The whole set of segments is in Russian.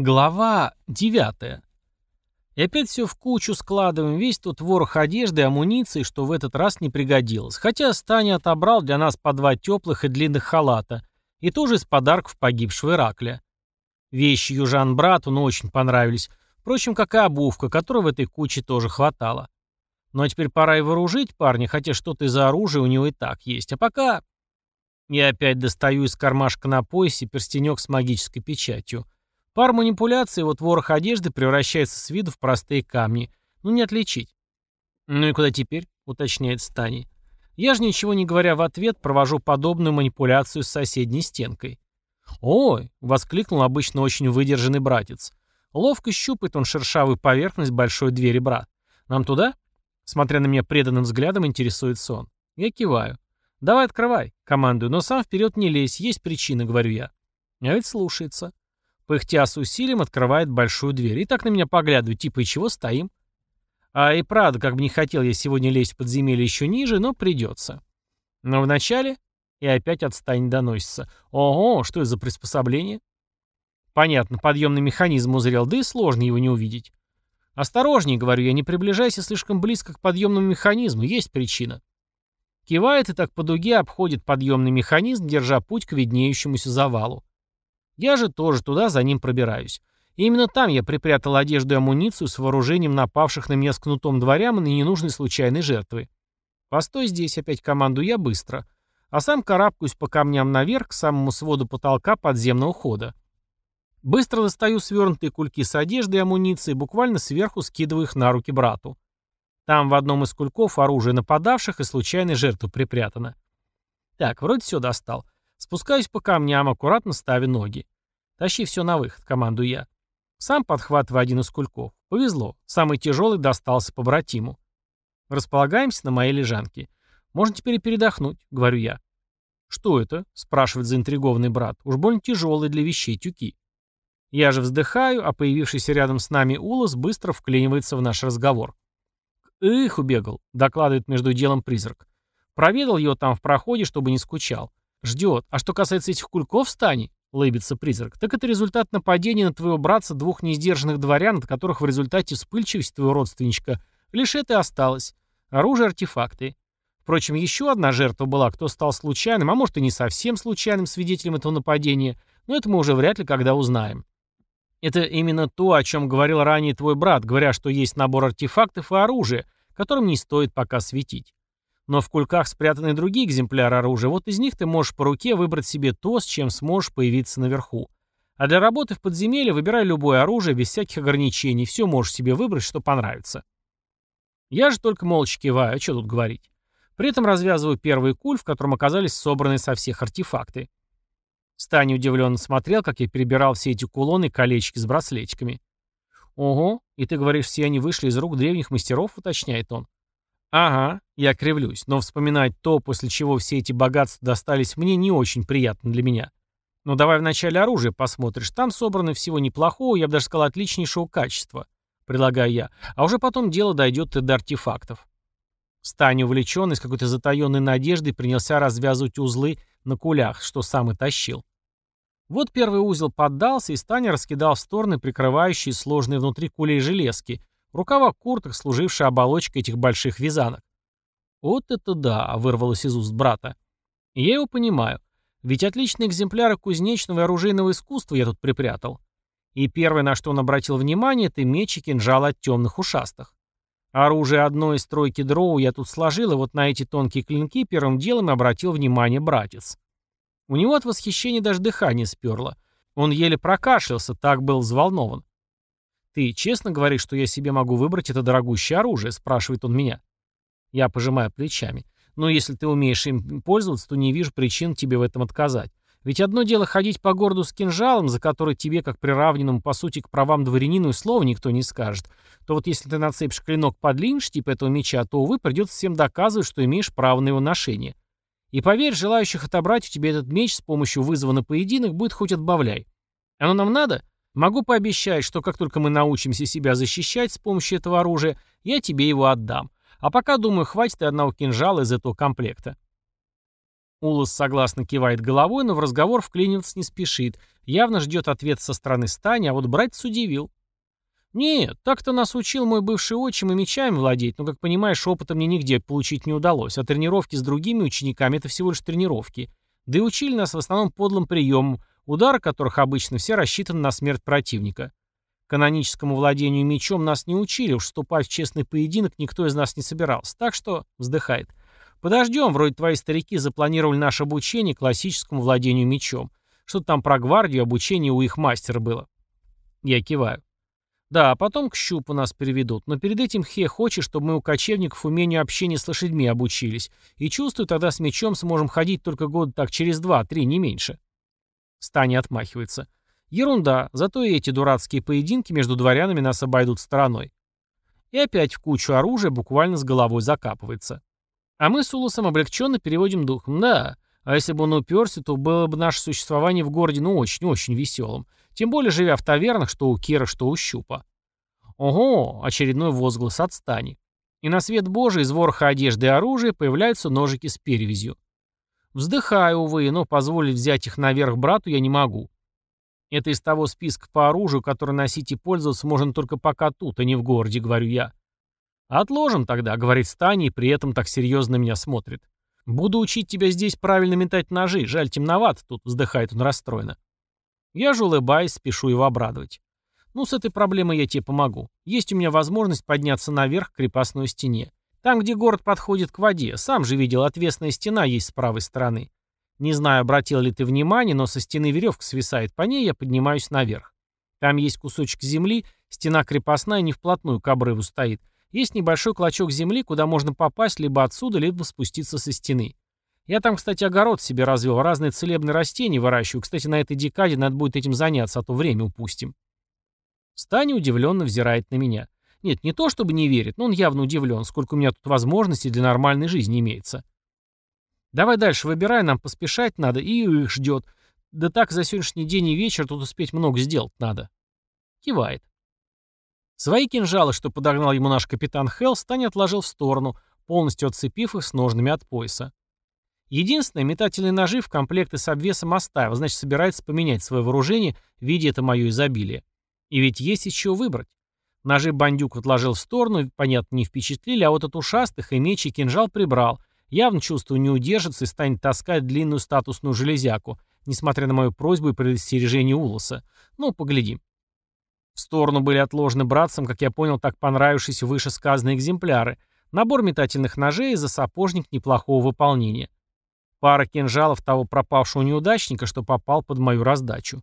Глава 9. И опять все в кучу складываем, весь тут ворох одежды и амуниции, что в этот раз не пригодилось. Хотя Стани отобрал для нас по два теплых и длинных халата, и тоже из подарков погибшего Иракля. Вещи южан брату, ну, очень понравились, впрочем, как и обувка, которой в этой куче тоже хватало. Ну а теперь пора и вооружить парня, хотя что-то из оружия у него и так есть. А пока... Я опять достаю из кармашка на поясе перстенек с магической печатью — Пар манипуляций, вот ворох одежды превращается с виду в простые камни. Ну, не отличить. «Ну и куда теперь?» — уточняет Стани. Я же, ничего не говоря в ответ, провожу подобную манипуляцию с соседней стенкой. «Ой!» — воскликнул обычно очень выдержанный братец. Ловко щупает он шершавую поверхность большой двери брат. «Нам туда?» Смотря на меня преданным взглядом, интересуется он. Я киваю. «Давай открывай», — командую, но сам вперед не лезь, есть причина, говорю я. А ведь слушается. Пыхтя с усилием открывает большую дверь. И так на меня поглядывает, типа, и чего стоим? А и правда, как бы не хотел я сегодня лезть в подземелье еще ниже, но придется. Но вначале и опять отстань доносится. Ого, что это за приспособление? Понятно, подъемный механизм узрел, да и сложно его не увидеть. Осторожней, говорю я, не приближайся слишком близко к подъемному механизму, есть причина. Кивает и так по дуге обходит подъемный механизм, держа путь к виднеющемуся завалу. Я же тоже туда за ним пробираюсь. И именно там я припрятал одежду и амуницию с вооружением напавших на меня с кнутом дворян и ненужной случайной жертвы. Постой здесь, опять команду я быстро. А сам карабкаюсь по камням наверх к самому своду потолка подземного хода. Быстро достаю свернутые кульки с одеждой и амуницией, буквально сверху скидываю их на руки брату. Там в одном из кульков оружие нападавших и случайной жертвы припрятано. Так, вроде все достал. Спускаюсь по камням, аккуратно ставя ноги. Тащи все на выход, командую я. Сам подхватываю один из кульков. Повезло. Самый тяжелый достался по братиму. Располагаемся на моей лежанке. Можно теперь передохнуть, говорю я. Что это? спрашивает заинтригованный брат. Уж больно тяжелый для вещей тюки. Я же вздыхаю, а появившийся рядом с нами Улас быстро вклинивается в наш разговор. «Эх, убегал», — докладывает между делом призрак. Проведал его там в проходе, чтобы не скучал. Ждет. А что касается этих кульков в стане, лыбится призрак, так это результат нападения на твоего братца двух неиздержанных дворян, от которых в результате вспыльчивости твоего родственничка лишь это и осталось. Оружие, артефакты. Впрочем, еще одна жертва была, кто стал случайным, а может и не совсем случайным свидетелем этого нападения, но это мы уже вряд ли когда узнаем. Это именно то, о чем говорил ранее твой брат, говоря, что есть набор артефактов и оружия, которым не стоит пока светить. Но в кульках спрятаны другие экземпляры оружия, вот из них ты можешь по руке выбрать себе то, с чем сможешь появиться наверху. А для работы в подземелье выбирай любое оружие без всяких ограничений, все можешь себе выбрать, что понравится. Я же только молча киваю, а что тут говорить. При этом развязываю первый куль, в котором оказались собраны со всех артефакты. Стани удивленно смотрел, как я перебирал все эти кулоны и колечки с браслетиками. «Ого, и ты говоришь, все они вышли из рук древних мастеров?» — уточняет он. Ага, я кривлюсь, но вспоминать то, после чего все эти богатства достались мне, не очень приятно для меня. Ну давай вначале оружие посмотришь, там собрано всего неплохого, я бы даже сказал, отличнейшего качества, предлагаю я, а уже потом дело дойдет до артефактов. Стань увлеченный с какой-то затаенной надеждой принялся развязывать узлы на кулях, что сам и тащил. Вот первый узел поддался, и Стань раскидал в стороны прикрывающие сложные внутри кулей железки, Рукава курток, служившие оболочкой этих больших вязанок. «Вот это да!» — вырвалось из уст брата. я его понимаю. Ведь отличные экземпляры кузнечного и оружейного искусства я тут припрятал. И первое, на что он обратил внимание, это меч и кинжал от темных ушастых. Оружие одной из тройки дроу я тут сложил, и вот на эти тонкие клинки первым делом обратил внимание братец. У него от восхищения даже дыхание сперло. Он еле прокашлялся, так был взволнован. «Ты честно говоришь, что я себе могу выбрать это дорогущее оружие?» – спрашивает он меня. Я пожимаю плечами. «Но если ты умеешь им пользоваться, то не вижу причин тебе в этом отказать. Ведь одно дело ходить по городу с кинжалом, за который тебе, как приравненному, по сути, к правам дворянину, и слова никто не скажет, то вот если ты нацепишь клинок подлиннее типа этого меча, то, увы, придется всем доказывать, что имеешь право на его ношение. И поверь, желающих отобрать у тебя этот меч с помощью вызова на поединок будет хоть отбавляй. Оно нам надо? Могу пообещать, что как только мы научимся себя защищать с помощью этого оружия, я тебе его отдам. А пока, думаю, хватит и одного кинжала из этого комплекта. Улас согласно кивает головой, но в разговор вклиниваться не спешит. Явно ждет ответ со стороны Стани, а вот братец удивил. «Нет, так-то нас учил мой бывший отчим и мечами владеть, но, как понимаешь, опыта мне нигде получить не удалось, а тренировки с другими учениками — это всего лишь тренировки. Да и учили нас в основном подлым приемам, удары которых обычно все рассчитаны на смерть противника. Каноническому владению мечом нас не учили, уж вступать в честный поединок никто из нас не собирался, так что вздыхает. Подождем, вроде твои старики запланировали наше обучение классическому владению мечом. Что там про гвардию, обучение у их мастера было. Я киваю. Да, а потом к щупу нас переведут, но перед этим Хе хочет, чтобы мы у кочевников умению общения с лошадьми обучились, и чувствую, тогда с мечом сможем ходить только года так через два-три, не меньше. Стани отмахивается. Ерунда, зато и эти дурацкие поединки между дворянами нас обойдут стороной. И опять в кучу оружия буквально с головой закапывается. А мы с Улусом облегченно переводим дух. Да, а если бы он уперся, то было бы наше существование в городе ну очень-очень веселым. Тем более живя в тавернах, что у Кира, что у Щупа. Ого, очередной возглас от стани. И на свет Божий из вороха одежды и оружия появляются ножики с перевязью. Вздыхаю, увы, но позволить взять их наверх брату я не могу. Это из того списка по оружию, который носить и пользоваться можно только пока тут, а не в городе, говорю я. «Отложим тогда», — говорит Стани, и при этом так серьезно меня смотрит. «Буду учить тебя здесь правильно метать ножи. Жаль, темновато тут», — вздыхает он расстроенно. Я же улыбаюсь, спешу его обрадовать. «Ну, с этой проблемой я тебе помогу. Есть у меня возможность подняться наверх к крепостной стене. Там, где город подходит к воде. Сам же видел, отвесная стена есть с правой стороны. Не знаю, обратил ли ты внимание, но со стены веревка свисает. По ней я поднимаюсь наверх. Там есть кусочек земли, стена крепостная не вплотную к обрыву стоит. Есть небольшой клочок земли, куда можно попасть либо отсюда, либо спуститься со стены. Я там, кстати, огород себе развел, разные целебные растения выращиваю. Кстати, на этой декаде надо будет этим заняться, а то время упустим. Стани удивленно взирает на меня. Нет, не то чтобы не верит, но он явно удивлен, сколько у меня тут возможностей для нормальной жизни имеется. Давай дальше выбирай, нам поспешать надо, и их ждет. Да так за сегодняшний день и вечер тут успеть много сделать надо. Кивает. Свои кинжалы, что подогнал ему наш капитан Хелл, Стань отложил в сторону, полностью отцепив их с ножными от пояса. Единственное, метательные ножи в комплекты с обвесом оставил, значит, собирается поменять свое вооружение, видя это мое изобилие. И ведь есть еще выбрать. Ножи бандюк отложил в сторону, понятно, не впечатлили, а вот от ушастых и меч и кинжал прибрал. Явно чувствую, не удержится и станет таскать длинную статусную железяку, несмотря на мою просьбу и предостережение Улоса. Ну, поглядим. В сторону были отложены братцам, как я понял, так понравившиеся вышесказанные экземпляры. Набор метательных ножей за сапожник неплохого выполнения. Пара кинжалов того пропавшего неудачника, что попал под мою раздачу.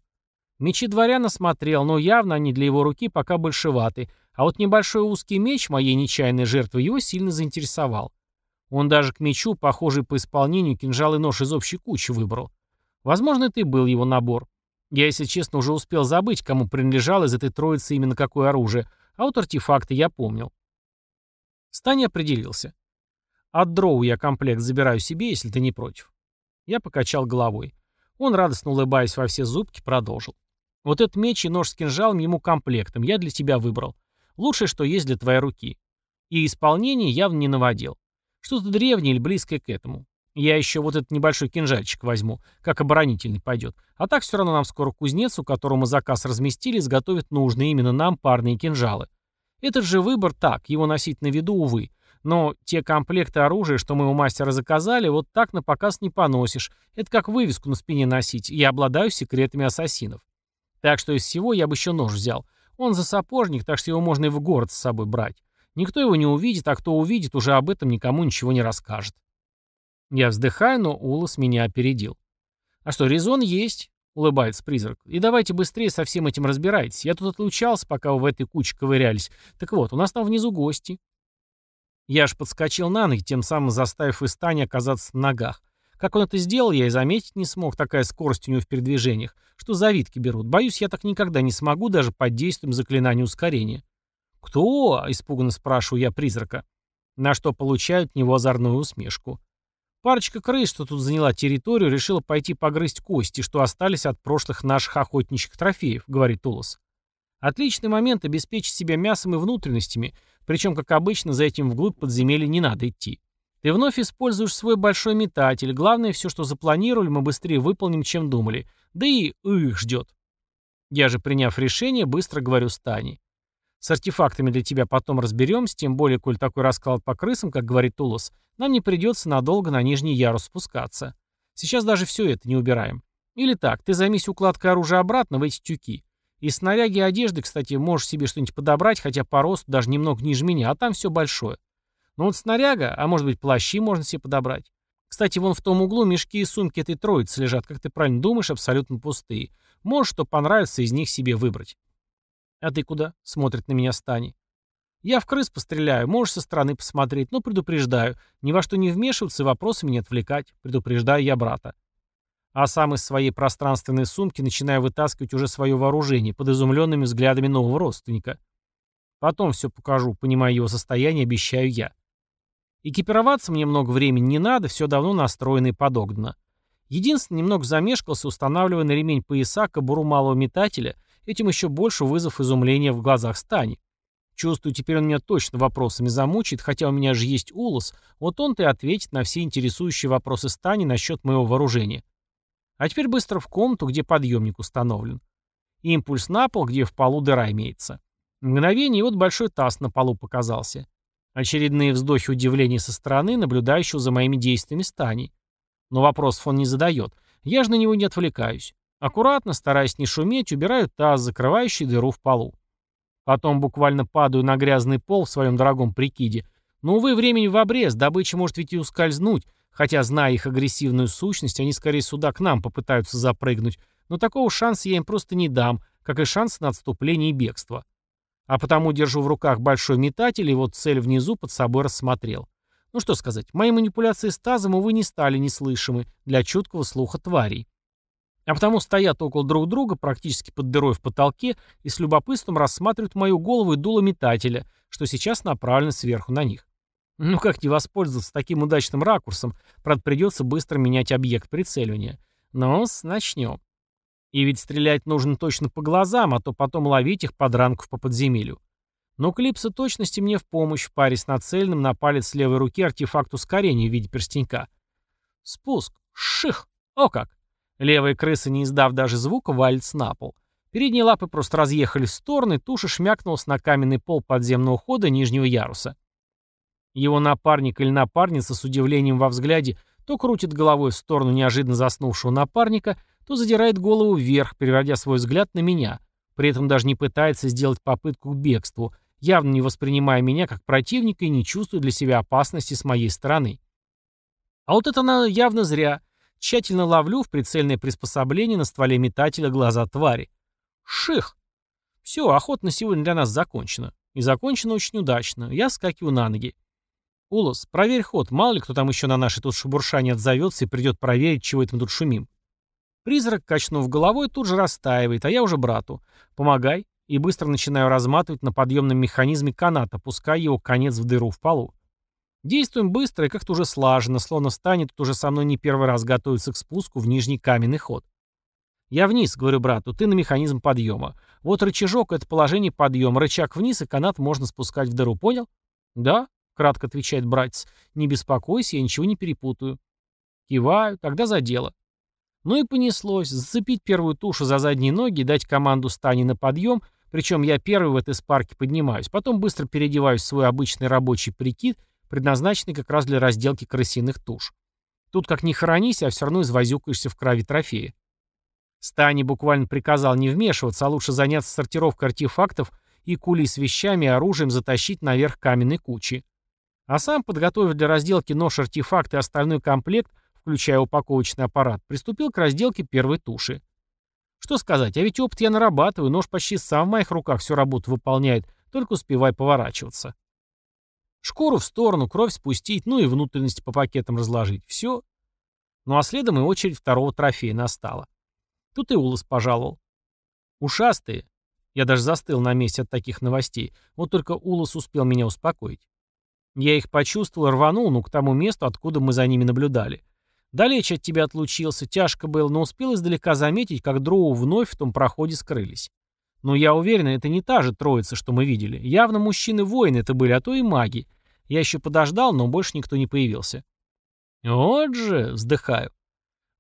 Мечи дворяна смотрел, но явно они для его руки пока большеваты, а вот небольшой узкий меч моей нечаянной жертвы его сильно заинтересовал. Он даже к мечу, похожий по исполнению, кинжал и нож из общей кучи выбрал. Возможно, это и был его набор. Я, если честно, уже успел забыть, кому принадлежал из этой троицы именно какое оружие, а вот артефакты я помнил. Стань определился. От дроу я комплект забираю себе, если ты не против. Я покачал головой. Он, радостно улыбаясь во все зубки, продолжил. Вот этот меч и нож с кинжалом ему комплектом я для тебя выбрал. Лучшее, что есть для твоей руки. И исполнение явно не наводил. Что-то древнее или близкое к этому. Я еще вот этот небольшой кинжальчик возьму, как оборонительный пойдет. А так все равно нам скоро кузнец, у которого мы заказ разместили, изготовит нужные именно нам парные кинжалы. Этот же выбор так, его носить на виду, увы. Но те комплекты оружия, что мы у мастера заказали, вот так на показ не поносишь. Это как вывеску на спине носить. Я обладаю секретами ассасинов. Так что из всего я бы еще нож взял. Он за сапожник, так что его можно и в город с собой брать. Никто его не увидит, а кто увидит, уже об этом никому ничего не расскажет. Я вздыхаю, но Улас меня опередил. «А что, резон есть?» — улыбается призрак. «И давайте быстрее со всем этим разбирайтесь. Я тут отлучался, пока вы в этой куче ковырялись. Так вот, у нас там внизу гости». Я аж подскочил на ноги, тем самым заставив Истани оказаться на ногах. Как он это сделал, я и заметить не смог, такая скорость у него в передвижениях. Что завитки берут. Боюсь, я так никогда не смогу, даже под действием заклинания ускорения. «Кто?» — испуганно спрашиваю я призрака. На что получают от него озорную усмешку. Парочка крыс, что тут заняла территорию, решила пойти погрызть кости, что остались от прошлых наших охотничьих трофеев, говорит Тулос. Отличный момент обеспечить себя мясом и внутренностями, причем, как обычно, за этим вглубь подземелья не надо идти. Ты вновь используешь свой большой метатель. Главное, все, что запланировали, мы быстрее выполним, чем думали. Да и их ждет. Я же, приняв решение, быстро говорю Стане. С артефактами для тебя потом разберемся, тем более, коль такой расклад по крысам, как говорит Тулос, нам не придется надолго на нижний ярус спускаться. Сейчас даже все это не убираем. Или так, ты займись укладкой оружия обратно в эти тюки. Из снаряги и одежды, кстати, можешь себе что-нибудь подобрать, хотя по росту даже немного ниже меня, а там все большое. Ну вот снаряга, а может быть плащи можно себе подобрать. Кстати, вон в том углу мешки и сумки этой троицы лежат, как ты правильно думаешь, абсолютно пустые. Можешь, что понравится, из них себе выбрать. А ты куда? Смотрит на меня Стани. Я в крыс постреляю, можешь со стороны посмотреть, но предупреждаю. Ни во что не вмешиваться и вопросами не отвлекать. Предупреждаю я брата. А сам из своей пространственной сумки начинаю вытаскивать уже свое вооружение под изумленными взглядами нового родственника. Потом все покажу, понимая его состояние, обещаю я. Экипироваться мне много времени не надо, все давно настроено и подогнано. Единственное, немного замешкался, устанавливая на ремень пояса кобуру малого метателя, этим еще больше вызов изумления в глазах Стани. Чувствую, теперь он меня точно вопросами замучит, хотя у меня же есть улос, вот он-то и ответит на все интересующие вопросы Стани насчет моего вооружения. А теперь быстро в комнату, где подъемник установлен. Импульс на пол, где в полу дыра имеется. Мгновение, и вот большой таз на полу показался. Очередные вздохи удивления со стороны, наблюдающего за моими действиями Стани. Но вопросов он не задает. Я же на него не отвлекаюсь. Аккуратно, стараясь не шуметь, убираю таз, закрывающий дыру в полу. Потом буквально падаю на грязный пол в своем дорогом прикиде. Но, увы, времени в обрез, добыча может ведь и ускользнуть, хотя, зная их агрессивную сущность, они скорее сюда к нам попытаются запрыгнуть, но такого шанса я им просто не дам, как и шанс на отступление и бегство. А потому держу в руках большой метатель и вот цель внизу под собой рассмотрел. Ну что сказать, мои манипуляции с тазом, увы, не стали неслышимы для чуткого слуха тварей. А потому стоят около друг друга, практически под дырой в потолке, и с любопытством рассматривают мою голову и дуло метателя, что сейчас направлено сверху на них. Ну как не воспользоваться таким удачным ракурсом, правда придется быстро менять объект прицеливания. Но начнем. И ведь стрелять нужно точно по глазам, а то потом ловить их подранков по подземелью. Но клипса точности мне в помощь в паре с нацеленным на палец левой руки артефакт ускорения в виде перстенька. Спуск. Ших. О как. Левая крыса, не издав даже звука, валится на пол. Передние лапы просто разъехались в стороны, туша шмякнулась на каменный пол подземного хода нижнего яруса. Его напарник или напарница с удивлением во взгляде то крутит головой в сторону неожиданно заснувшего напарника, то задирает голову вверх, переводя свой взгляд на меня, при этом даже не пытается сделать попытку к бегству, явно не воспринимая меня как противника и не чувствуя для себя опасности с моей стороны. А вот это она явно зря. Тщательно ловлю в прицельное приспособление на стволе метателя глаза твари. Ших! Все, охота на сегодня для нас закончена. И закончена очень удачно. Я скакиваю на ноги. Улос, проверь ход, мало ли кто там еще на нашей тут шебуршане отзовется и придет проверить, чего это мы тут шумим. Призрак, качнув головой, тут же растаивает, а я уже брату. Помогай. И быстро начинаю разматывать на подъемном механизме канат, опуская его конец в дыру в полу. Действуем быстро и как-то уже слаженно, словно станет тут уже со мной не первый раз готовится к спуску в нижний каменный ход. Я вниз, говорю брату, ты на механизм подъема. Вот рычажок — это положение подъема, рычаг вниз, и канат можно спускать в дыру, понял? Да, кратко отвечает братец. Не беспокойся, я ничего не перепутаю. Киваю, тогда за дело. Ну и понеслось. Зацепить первую тушу за задние ноги, дать команду стани на подъем, причем я первый в этой спарке поднимаюсь, потом быстро переодеваюсь в свой обычный рабочий прикид, предназначенный как раз для разделки крысиных туш. Тут как ни хоронись, а все равно извозюкаешься в крови трофея. Стани буквально приказал не вмешиваться, а лучше заняться сортировкой артефактов и кулей с вещами и оружием затащить наверх каменной кучи. А сам, подготовив для разделки нож-артефакт и остальной комплект, включая упаковочный аппарат, приступил к разделке первой туши. Что сказать, а ведь опыт я нарабатываю, нож почти сам в моих руках всю работу выполняет, только успевай поворачиваться. Шкуру в сторону, кровь спустить, ну и внутренности по пакетам разложить. Все. Ну а следом и очередь второго трофея настала. Тут и Улас пожаловал. Ушастые. Я даже застыл на месте от таких новостей. Вот только Улас успел меня успокоить. Я их почувствовал, рванул, ну, к тому месту, откуда мы за ними наблюдали. Далече от тебя отлучился, тяжко было, но успел издалека заметить, как дроу вновь в том проходе скрылись. Но я уверен, это не та же троица, что мы видели. Явно мужчины-воины это были, а то и маги. Я еще подождал, но больше никто не появился. Вот же, вздыхаю.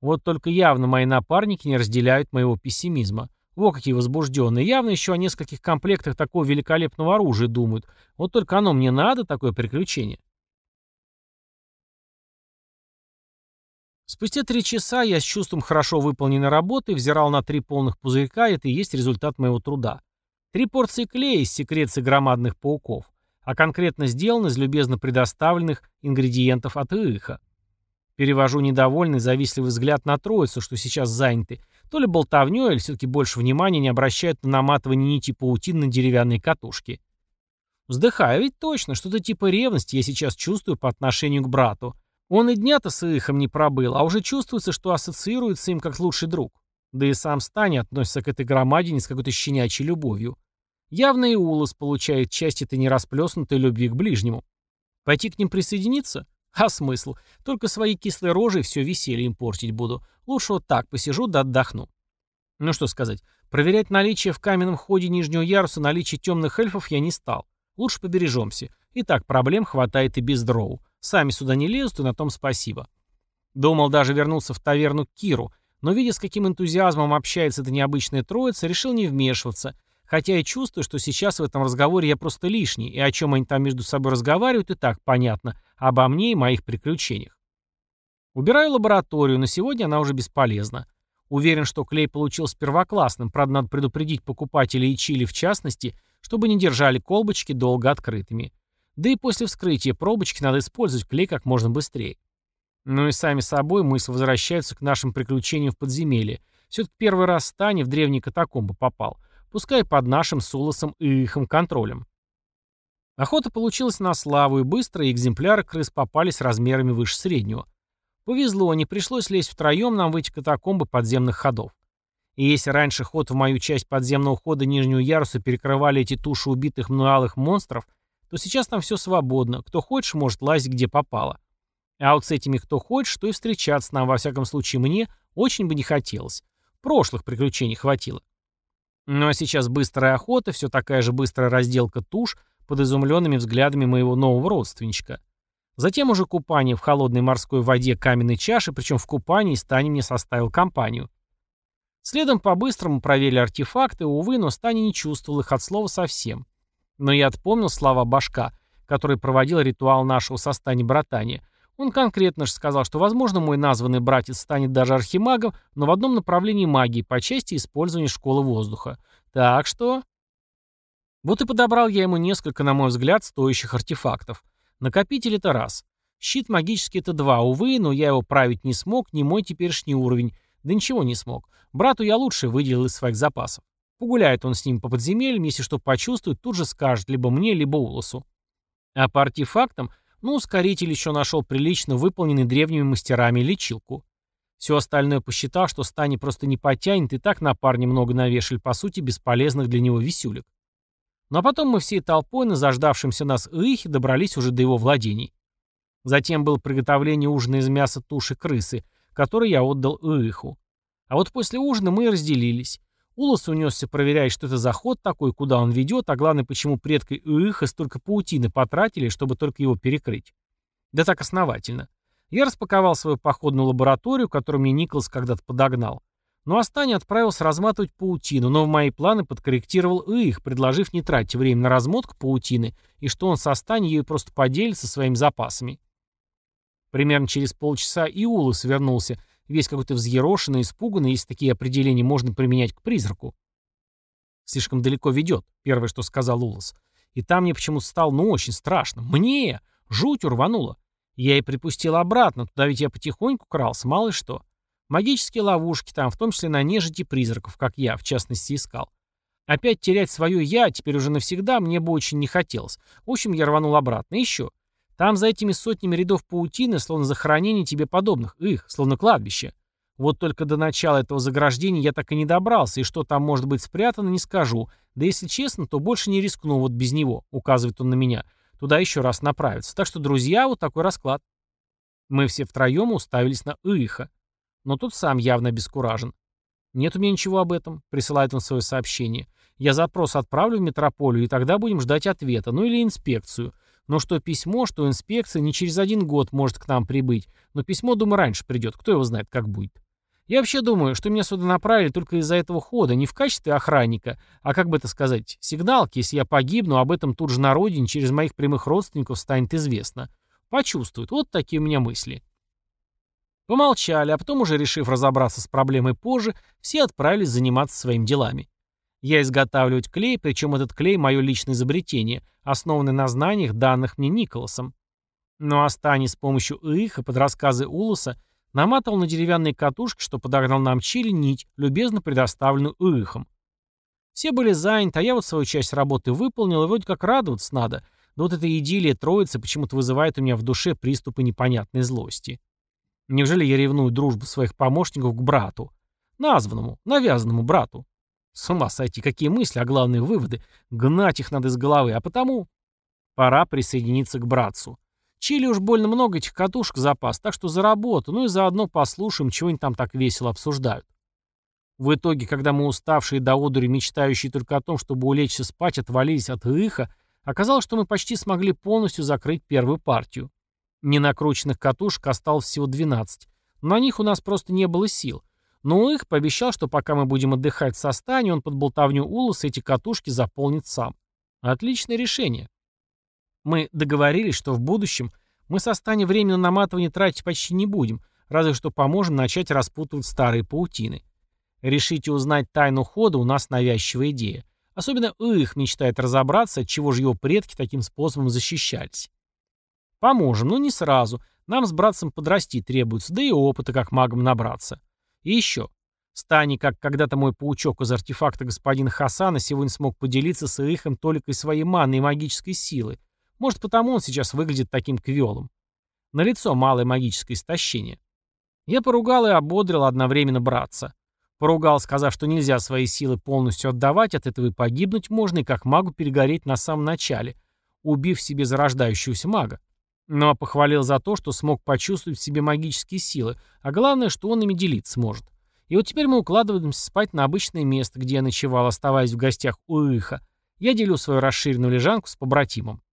Вот только явно мои напарники не разделяют моего пессимизма. Во какие возбужденные. Явно еще о нескольких комплектах такого великолепного оружия думают. Вот только оно мне надо, такое приключение. Спустя три часа я с чувством хорошо выполненной работы взирал на три полных пузырька, и это и есть результат моего труда. Три порции клея из секреции громадных пауков, а конкретно сделан из любезно предоставленных ингредиентов от Ииха. Перевожу недовольный, завистливый взгляд на троицу, что сейчас заняты, то ли болтовнёй, или все-таки больше внимания не обращают на наматывание нити паутин на деревянные катушки. Вздыхаю, ведь точно, что-то типа ревности я сейчас чувствую по отношению к брату. Он и дня-то с Ихом не пробыл, а уже чувствуется, что ассоциируется им как лучший друг. Да и сам Стани относится к этой громадине с какой-то щенячьей любовью. Явно и Улас получает часть этой нерасплеснутой любви к ближнему. Пойти к ним присоединиться? А смысл? Только свои кислые рожи все веселье им портить буду. Лучше вот так посижу да отдохну. Ну что сказать, проверять наличие в каменном ходе нижнего яруса наличия темных эльфов я не стал. Лучше побережемся. И так проблем хватает и без дроу. Сами сюда не лезут, и на том спасибо. Думал даже вернуться в таверну к Киру, но видя, с каким энтузиазмом общается эта необычная троица, решил не вмешиваться, хотя и чувствую, что сейчас в этом разговоре я просто лишний, и о чем они там между собой разговаривают, и так понятно, обо мне и моих приключениях. Убираю лабораторию, на сегодня она уже бесполезна. Уверен, что клей получился первоклассным, правда, надо предупредить покупателей и чили в частности, чтобы не держали колбочки долго открытыми. Да и после вскрытия пробочки надо использовать клей как можно быстрее. Ну и сами собой мысль возвращается к нашим приключениям в подземелье. Все-таки первый раз Стани в древние катакомбы попал. Пускай под нашим Сулосом и их контролем. Охота получилась на славу, и быстро, и экземпляры крыс попались размерами выше среднего. Повезло, не пришлось лезть втроем нам в эти катакомбы подземных ходов. И если раньше ход в мою часть подземного хода нижнего яруса перекрывали эти туши убитых мнуалых монстров, то сейчас там все свободно, кто хочешь, может лазить где попало. А вот с этими кто хочешь, то и встречаться нам, во всяком случае, мне очень бы не хотелось. Прошлых приключений хватило. Ну а сейчас быстрая охота, все такая же быстрая разделка туш под изумленными взглядами моего нового родственничка. Затем уже купание в холодной морской воде каменной чаши, причем в купании Стани мне составил компанию. Следом по-быстрому проверили артефакты, увы, но Стани не чувствовал их от слова совсем. Но я отпомнил слова Башка, который проводил ритуал нашего состани братания. Он конкретно же сказал, что, возможно, мой названный братец станет даже архимагом, но в одном направлении магии, по части использования школы воздуха. Так что... Вот и подобрал я ему несколько, на мой взгляд, стоящих артефактов. Накопитель — это раз. Щит магический — это два. Увы, но я его править не смог, не мой теперешний уровень. Да ничего не смог. Брату я лучше выделил из своих запасов. Погуляет он с ним по подземельям, если что почувствует, тут же скажет либо мне, либо Улосу. А по артефактам, ну, ускоритель еще нашел прилично выполненный древними мастерами лечилку. Все остальное посчитал, что Стани просто не потянет, и так на парня много навешали, по сути, бесполезных для него висюлек. Ну а потом мы всей толпой на заждавшемся нас Ихе добрались уже до его владений. Затем было приготовление ужина из мяса туши крысы, который я отдал Иху. А вот после ужина мы разделились. Улос унесся проверять, что это за ход такой, куда он ведет, а главное, почему предки Уиха столько паутины потратили, чтобы только его перекрыть. Да так основательно. Я распаковал свою походную лабораторию, которую мне Николас когда-то подогнал. Ну а Стани отправился разматывать паутину, но в мои планы подкорректировал их, предложив не тратить время на размотку паутины, и что он со Стани ею просто поделится своими запасами. Примерно через полчаса и Улос вернулся, весь какой-то взъерошенный, испуганный, если такие определения можно применять к призраку. «Слишком далеко ведет», — первое, что сказал Улас. И там мне почему-то стало, ну, очень страшно. Мне! Жуть урванула. Я и припустил обратно, туда ведь я потихоньку крался, мало ли что. Магические ловушки там, в том числе на нежити призраков, как я, в частности, искал. Опять терять свое «я» теперь уже навсегда мне бы очень не хотелось. В общем, я рванул обратно. Еще. Там за этими сотнями рядов паутины, словно захоронение тебе подобных, их, словно кладбище. Вот только до начала этого заграждения я так и не добрался, и что там может быть спрятано, не скажу. Да если честно, то больше не рискну вот без него, указывает он на меня. Туда еще раз направиться. Так что, друзья, вот такой расклад. Мы все втроем уставились на Иха. Но тут сам явно обескуражен. «Нет у меня ничего об этом», — присылает он свое сообщение. «Я запрос отправлю в метрополию, и тогда будем ждать ответа, ну или инспекцию. Но что письмо, что инспекция не через один год может к нам прибыть. Но письмо, думаю, раньше придет. Кто его знает, как будет. Я вообще думаю, что меня сюда направили только из-за этого хода, не в качестве охранника, а, как бы это сказать, сигналки, если я погибну, об этом тут же на родине через моих прямых родственников станет известно. Почувствуют. Вот такие у меня мысли. Помолчали, а потом, уже решив разобраться с проблемой позже, все отправились заниматься своими делами. Я изготавливать клей, причем этот клей – мое личное изобретение, основанное на знаниях, данных мне Николасом. Ну а Стани с помощью их и под рассказы Улуса наматывал на деревянные катушки, что подогнал нам Чили нить, любезно предоставленную Ихом. Все были заняты, а я вот свою часть работы выполнил, и вроде как радоваться надо, но вот эта идиллия троицы почему-то вызывает у меня в душе приступы непонятной злости. Неужели я ревную дружбу своих помощников к брату? Названному, навязанному брату. С ума сойти, какие мысли, а главные выводы. Гнать их надо из головы, а потому... Пора присоединиться к братцу. Чили уж больно много этих катушек запас, так что за работу, ну и заодно послушаем, чего они там так весело обсуждают. В итоге, когда мы уставшие до одури, мечтающие только о том, чтобы улечься спать, отвалились от иха, оказалось, что мы почти смогли полностью закрыть первую партию. Ненакрученных катушек осталось всего 12. На них у нас просто не было сил. Но их пообещал, что пока мы будем отдыхать со стани, он под болтовню Улуса эти катушки заполнит сам. Отличное решение. Мы договорились, что в будущем мы со стани время на наматывание тратить почти не будем, разве что поможем начать распутывать старые паутины. Решите узнать тайну хода, у нас навязчивая идея. Особенно их мечтает разобраться, от чего же его предки таким способом защищались. Поможем, но не сразу. Нам с братцем подрасти требуется, да и опыта как магом набраться. И еще. Стани, как когда-то мой паучок из артефакта господина Хасана, сегодня смог поделиться с Ихом толикой своей маны и магической силы, может, потому он сейчас выглядит таким квелом. лицо малое магическое истощение. Я поругал и ободрил одновременно братца. Поругал, сказав, что нельзя свои силы полностью отдавать, от этого и погибнуть можно, и как магу перегореть на самом начале, убив себе зарождающегося мага. Но похвалил за то, что смог почувствовать в себе магические силы, а главное, что он ими делиться может. И вот теперь мы укладываемся спать на обычное место, где я ночевал, оставаясь в гостях у Иха. Я делю свою расширенную лежанку с побратимом.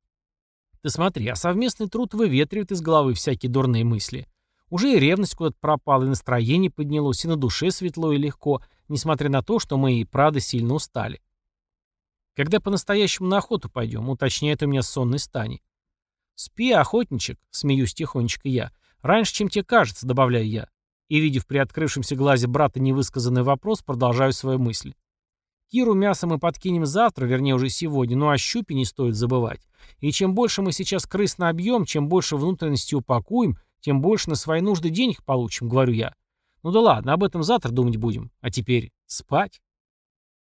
Ты смотри, а совместный труд выветривает из головы всякие дурные мысли. Уже и ревность куда-то пропала, и настроение поднялось, и на душе светло и легко, несмотря на то, что мы и правда сильно устали. Когда по-настоящему на охоту пойдем, уточняет у меня сонный стани. Спи, охотничек, смеюсь тихонечко я. Раньше, чем тебе кажется, добавляю я. И, видев при открывшемся глазе брата невысказанный вопрос, продолжаю свою мысль. Киру мясо мы подкинем завтра, вернее уже сегодня, но о щупе не стоит забывать. И чем больше мы сейчас крыс набьем, чем больше внутренности упакуем, тем больше на свои нужды денег получим, говорю я. Ну да ладно, об этом завтра думать будем. А теперь спать.